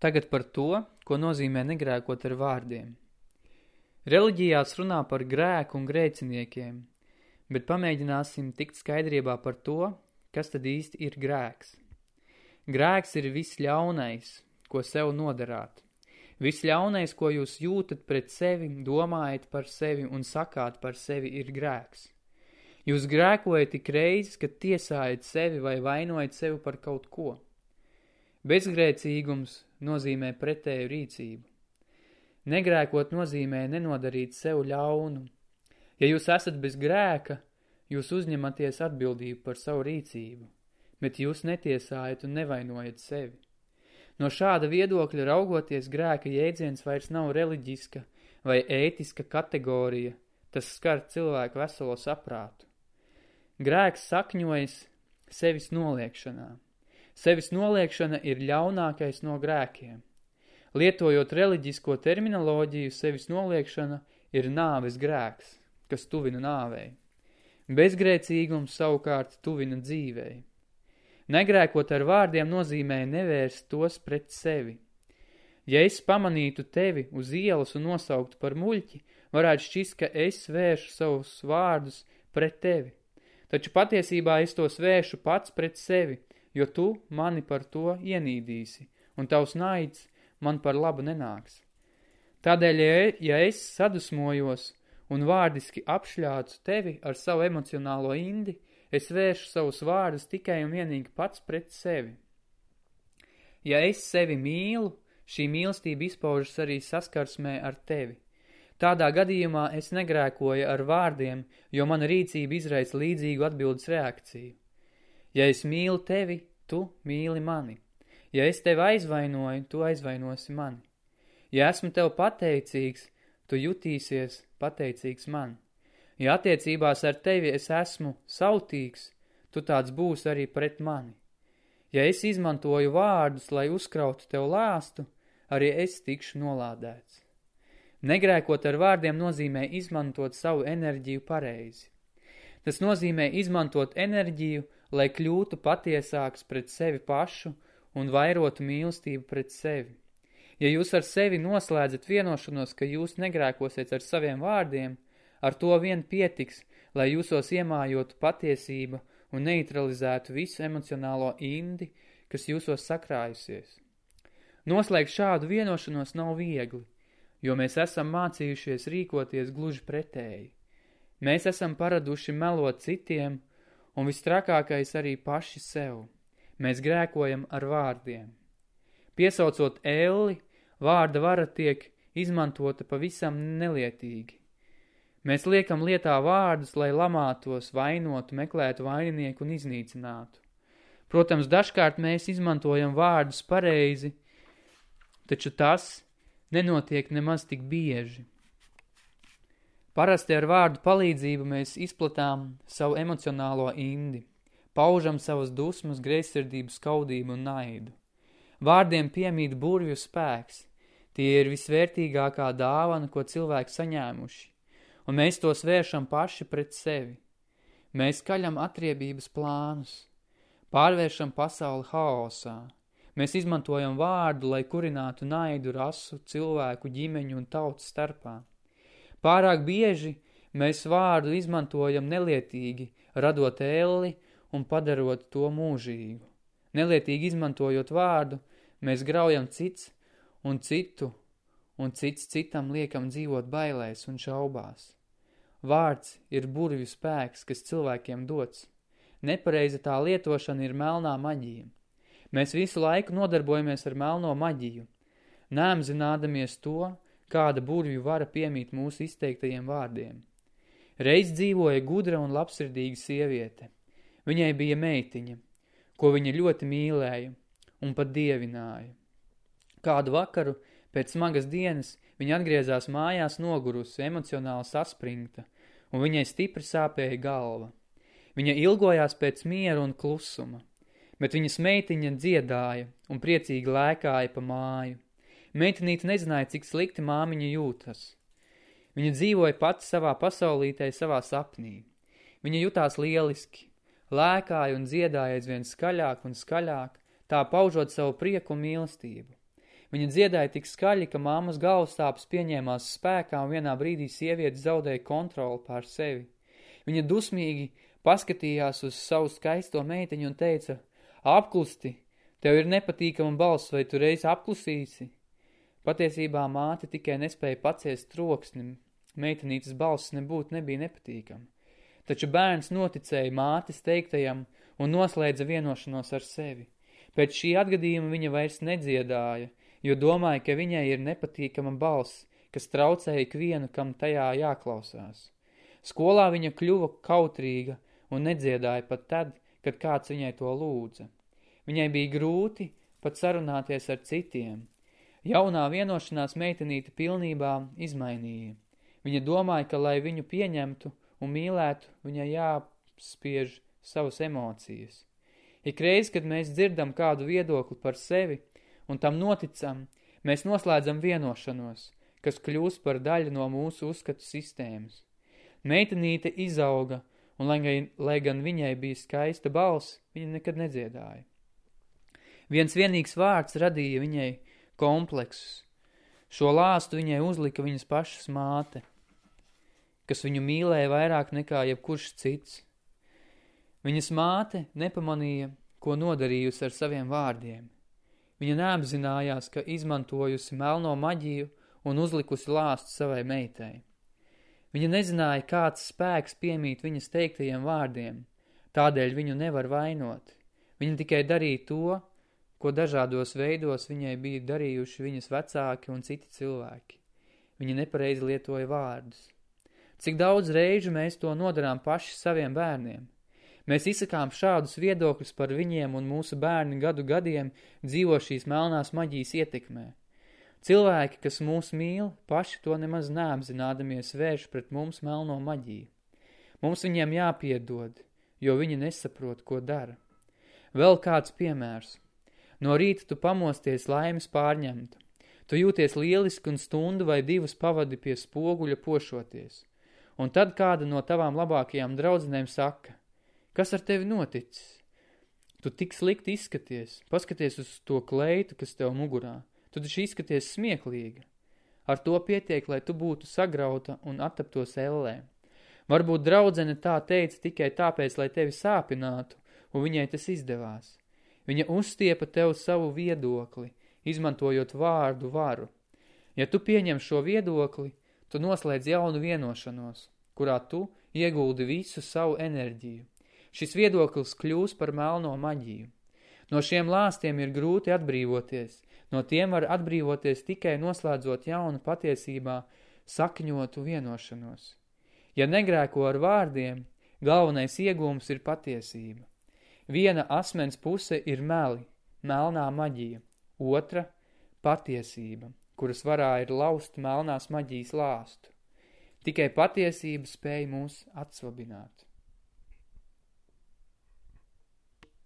Tagad par to, ko nozīmē negrēkot ar vārdiem. Reliģijās runā par grēku un grēciniekiem, bet pamēģināsim tikt skaidrībā par to, kas tad īsti ir grēks. Grēks ir viss ļaunais, ko sev nodarāt. Viss ļaunais, ko jūs jūtat pret sevi, domājat par sevi un sakāt par sevi, ir grēks. Jūs grēkojat tik reizes, kad tiesājat sevi vai vainojat sevi par kaut ko. Bezgrēcīgums nozīmē pretēju rīcību. Negrēkot nozīmē nenodarīt sev ļaunu. Ja jūs esat bez grēka, jūs uzņematies atbildību par savu rīcību, bet jūs netiesājat un nevainojat sevi. No šāda viedokļa raugoties grēka jēdziens vairs nav reliģiska vai ētiska kategorija, tas skar cilvēku veselo saprātu. Grēks sakņojas sevis noliekšanā. Sevis noliekšana ir ļaunākais no grēkiem. Lietojot reliģisko terminoloģiju, sevis noliekšana ir nāves grēks, kas tuvina nāvei. Bezgrēcīgums savukārt tuvina dzīvei. Negrēkot ar vārdiem nozīmē nevērst tos pret sevi. Ja es pamanītu tevi uz ielas un nosauktu par muļķi, varētu šķist, ka es vēršu savus vārdus pret tevi. Taču patiesībā es tos vēršu pats pret sevi, jo tu mani par to ienīdīsi, un tavs naids man par labu nenāks. Tādēļ, ja es sadusmojos un vārdiski apšļācu tevi ar savu emocionālo indi, es vēršu savus vārdus tikai un vienīgi pats pret sevi. Ja es sevi mīlu, šī mīlestība izpaužas arī saskarsmē ar tevi. Tādā gadījumā es negrēkoju ar vārdiem, jo mana rīcība izraisa līdzīgu atbildes reakciju. Ja es mīlu tevi, tu mīli mani. Ja es tevi aizvainoju, tu aizvainosi mani. Ja esmu tev pateicīgs, tu jutīsies pateicīgs man. Ja attiecībās ar tevi es esmu sautīgs, tu tāds būs arī pret mani. Ja es izmantoju vārdus, lai uzkrautu tev lāstu, arī es tikšu nolādēts. Negrēkot ar vārdiem nozīmē izmantot savu enerģiju pareizi. Tas nozīmē izmantot enerģiju, lai kļūtu patiesāks pret sevi pašu un vairotu mīlestību pret sevi. Ja jūs ar sevi noslēdzat vienošanos, ka jūs negrēkosiet ar saviem vārdiem, ar to vien pietiks, lai jūsos iemājotu patiesība un neutralizētu visu emocionālo indi, kas jūsos sakrājusies. Noslēgt šādu vienošanos nav viegli, jo mēs esam mācījušies rīkoties gluži pretēji. Mēs esam paraduši melot citiem un vistrakākais arī paši sev. Mēs grēkojam ar vārdiem. Piesaucot elli, vārda vara tiek izmantota pavisam nelietīgi. Mēs liekam lietā vārdus, lai lamātos, vainotu, meklētu vaininieku un iznīcinātu. Protams, dažkārt mēs izmantojam vārdus pareizi, taču tas nenotiek nemaz tik bieži. Parasti ar vārdu palīdzību mēs izplatām savu emocionālo indi, paužam savas dusmas, greizsirdību, skaudību un naidu. Vārdiem piemīt burvju spēks, tie ir visvērtīgākā dāvana, ko cilvēki saņēmuši, un mēs tos vēršam paši pret sevi. Mēs kaļam atriebības plānus, pārvēršam pasauli haosā. Mēs izmantojam vārdu, lai kurinātu naidu rasu, cilvēku, ģimeņu un tautas starpā. Pārāk bieži mēs vārdu izmantojam nelietīgi, radot elli un padarot to mūžīgu. Nelietīgi izmantojot vārdu, mēs graujam cits un citu, un cits citam liekam dzīvot bailēs un šaubās. Vārds ir burvju spēks, kas cilvēkiem dots. Nepareiza tā lietošana ir melnā maģija. Mēs visu laiku nodarbojamies ar melno maģiju. Nēm zinādamies to, kāda burvju vara piemīt mūsu izteiktajiem vārdiem. Reiz dzīvoja gudra un labsirdīga sieviete. Viņai bija meitiņa, ko viņa ļoti mīlēja un pat dievināja. Kādu vakaru pēc smagas dienas viņa atgriezās mājās nogurusi, emocionāli saspringta, un viņai stipri sāpēja galva. Viņa ilgojās pēc miera un klusuma, bet viņas meitiņa dziedāja un priecīgi lēkāja pa māju. Meitenīte nezināja, cik slikti māmiņa jūtas. Viņa dzīvoja pati savā pasaulītē, savā sapnī. Viņa jutās lieliski, lēkāja un dziedāja aizvien skaļāk un skaļāk, tā paužot savu prieku un mīlestību. Viņa dziedāja tik skaļi, ka māmas galvastāpes pieņēmās spēkā un vienā brīdī sieviete zaudēja kontroli pār sevi. Viņa dusmīgi paskatījās uz savu skaisto meiteņu un teica, apklusti, tev ir nepatīkama balss, vai tu reiz apklusīsi? Patiesībā māte tikai nespēja paciest troksni, meitenītes balss nebūtu nebija nepatīkama. Taču bērns noticēja mātes teiktajam un noslēdza vienošanos ar sevi. Pēc šī atgadījuma viņa vairs nedziedāja, jo domāja, ka viņai ir nepatīkama balss, kas traucēja ikvienu, kam tajā jāklausās. Skolā viņa kļuva kautrīga un nedziedāja pat tad, kad kāds viņai to lūdza. Viņai bija grūti pat sarunāties ar citiem. Jaunā vienošanās meitenīte pilnībā izmainīja. Viņa domāja, ka, lai viņu pieņemtu un mīlētu, viņai jāspiež savas emocijas. Ikreiz, kad mēs dzirdam kādu viedokli par sevi, un tam noticam, mēs noslēdzam vienošanos, kas kļūs par daļu no mūsu uzskatu sistēmas. Meitenīte izauga, un lai, lai gan viņai bija skaista balss, viņa nekad nedziedāja. Viens vienīgs vārds radīja viņai kompleksus. Šo lāstu viņai uzlika viņas pašas māte, kas viņu mīlēja vairāk nekā jebkurš cits. Viņas māte nepamanīja, ko nodarījusi ar saviem vārdiem – Viņa neapzinājās, ka izmantojusi melno maģiju un uzlikusi lāstu savai meitai. Viņa nezināja, kāds spēks piemīt viņas teiktajiem vārdiem, tādēļ viņu nevar vainot. Viņa tikai darīja to, ko dažādos veidos viņai bija darījuši viņas vecāki un citi cilvēki. Viņa nepareizi lietoja vārdus. Cik daudz reižu mēs to nodarām paši saviem bērniem – Mēs izsakām šādus viedokļus par viņiem un mūsu bērni gadu gadiem dzīvo šīs melnās maģijas ietekmē. Cilvēki, kas mūs mīl, paši to nemaz neapzinādamies vērš pret mums melno maģiju. Mums viņiem jāpiedod, jo viņi nesaprot, ko dara. Vēl kāds piemērs. No rīta tu pamosties laimes pārņemta. Tu jūties lieliski un stundu vai divas pavadi pie spoguļa pošoties. Un tad kāda no tavām labākajām draudzenēm saka, Kas ar tevi noticis? Tu tik slikti izskaties, paskaties uz to kleitu, kas tev mugurā. Tu taču izskaties smieklīga. Ar to pietiek, lai tu būtu sagrauta un attaptos ellē. Varbūt draudzene tā teica tikai tāpēc, lai tevi sāpinātu, un viņai tas izdevās. Viņa uzstiepa tev savu viedokli, izmantojot vārdu varu. Ja tu pieņem šo viedokli, tu noslēdz jaunu vienošanos, kurā tu ieguldi visu savu enerģiju. Šis viedoklis kļūs par melno maģiju. No šiem lāstiem ir grūti atbrīvoties, no tiem var atbrīvoties tikai noslēdzot jaunu patiesībā sakņotu vienošanos. Ja negrēko ar vārdiem, galvenais iegūms ir patiesība. Viena asmens puse ir meli, melnā maģija, otra – patiesība, kuras varā ir laust melnās maģijas lāstu. Tikai patiesība spēja mūs atsvabināt.